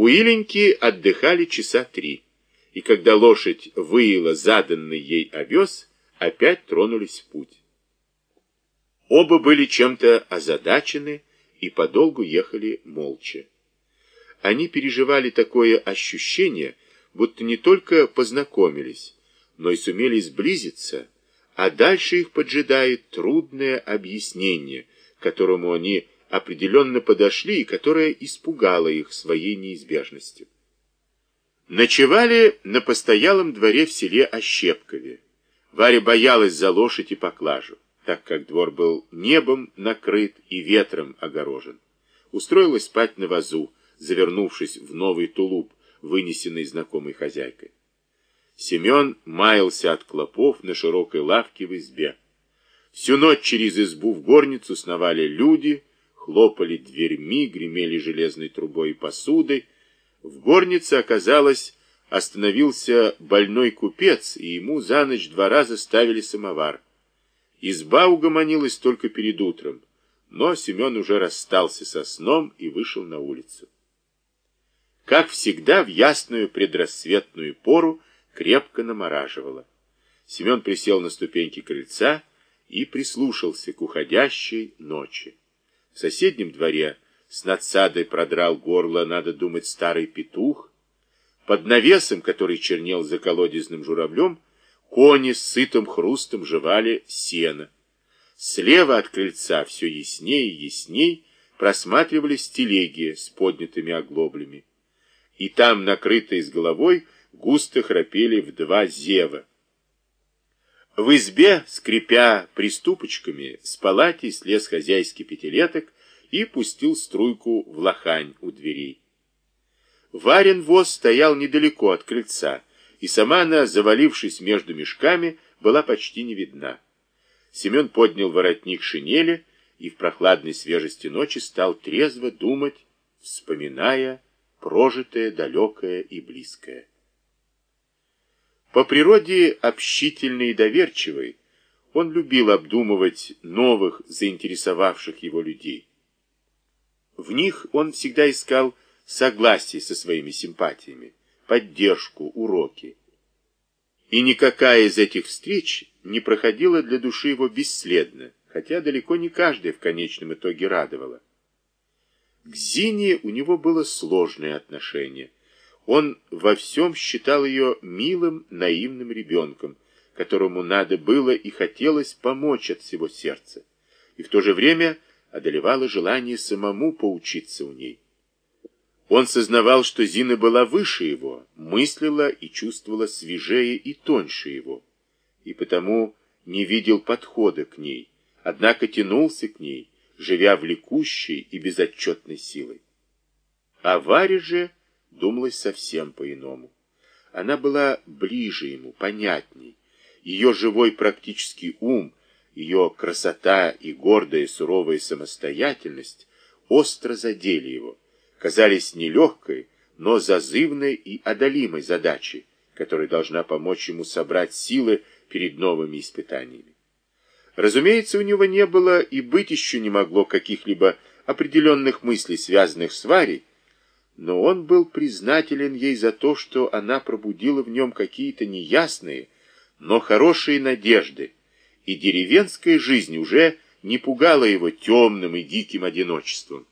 У Иленьки отдыхали часа три, и когда лошадь выила заданный ей овес, опять тронулись в путь. Оба были чем-то озадачены и подолгу ехали молча. Они переживали такое ощущение, будто не только познакомились, но и сумели сблизиться, а дальше их поджидает трудное объяснение, которому они определенно подошли и которое испугало их своей неизбежностью. Ночевали на постоялом дворе в селе Ощепкове. Варя боялась за лошадь и поклажу, так как двор был небом накрыт и ветром огорожен. Устроилась спать на вазу, завернувшись в новый тулуп, вынесенный знакомой хозяйкой. Семен маялся от клопов на широкой лавке в избе. Всю ночь через избу в горницу сновали люди, хлопали дверьми, гремели железной трубой и посудой. В горнице оказалось, остановился больной купец, и ему за ночь два раза ставили самовар. Изба угомонилась только перед утром, но Семен уже расстался со сном и вышел на улицу. Как всегда, в ясную предрассветную пору крепко намораживало. Семен присел на ступеньки крыльца и прислушался к уходящей ночи. В соседнем дворе с надсадой продрал горло, надо думать, старый петух. Под навесом, который чернел за колодезным журавлем, кони с сытым хрустом жевали сено. Слева от крыльца все ясней и ясней просматривались телеги с поднятыми оглоблями и там, накрытые с головой, густо храпели в два зева. В избе, скрипя приступочками, с палати слез хозяйский пятилеток и пустил струйку в лохань у дверей. Варен воз стоял недалеко от крыльца, и сама она, завалившись между мешками, была почти не видна. Семен поднял воротник шинели и в прохладной свежести ночи стал трезво думать, вспоминая прожитое, далекое и близкое. По природе общительный и доверчивый, он любил обдумывать новых, заинтересовавших его людей. В них он всегда искал согласие со своими симпатиями, поддержку, уроки. И никакая из этих встреч не проходила для души его бесследно, хотя далеко не каждая в конечном итоге радовала. К Зине у него было сложное отношение. Он во всем считал ее милым, наивным ребенком, которому надо было и хотелось помочь от всего сердца. И в то же время одолевало желание самому поучиться у ней. Он сознавал, что Зина была выше его, мыслила и чувствовала свежее и тоньше его, и потому не видел подхода к ней, однако тянулся к ней, живя влекущей и безотчетной силой. А Варе же думалось совсем по-иному. Она была ближе ему, понятней. Ее живой практический ум, ее красота и гордая суровая самостоятельность остро задели его, казались нелегкой, но зазывной и одолимой задачей, которая должна помочь ему собрать силы перед новыми испытаниями. Разумеется, у него не было и быть еще не могло каких-либо определенных мыслей, связанных с Варей, но он был признателен ей за то, что она пробудила в нем какие-то неясные, но хорошие надежды, и деревенская жизнь уже не пугала его темным и диким одиночеством.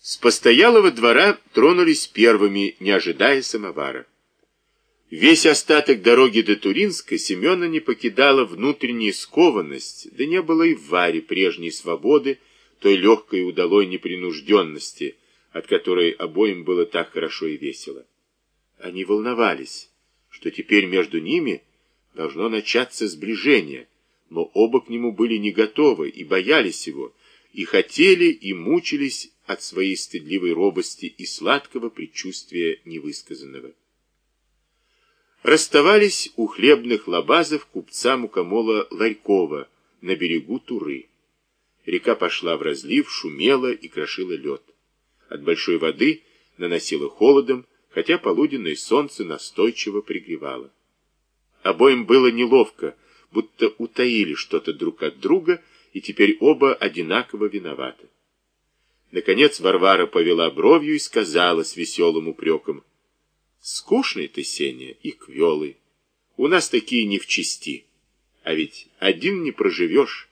С постоялого двора тронулись первыми, не ожидая самовара. Весь остаток дороги до Туринска Семена не покидала внутренняя скованность, да не было и в Варе прежней свободы, той легкой удалой непринужденности, от которой обоим было так хорошо и весело. Они волновались, что теперь между ними должно начаться сближение, но оба к нему были не готовы и боялись его, и хотели, и мучились от своей стыдливой робости и сладкого предчувствия невысказанного. Расставались у хлебных лабазов купца мукомола Ларькова на берегу Туры. Река пошла в разлив, шумела и крошила лед. От большой воды наносила холодом, хотя полуденное солнце настойчиво пригревало. Обоим было неловко, будто утаили что-то друг от друга, и теперь оба одинаково виноваты. Наконец Варвара повела бровью и сказала с веселым упреком. Скучный ты, Сеня, и квелый. У нас такие не в чести. А ведь один не проживешь.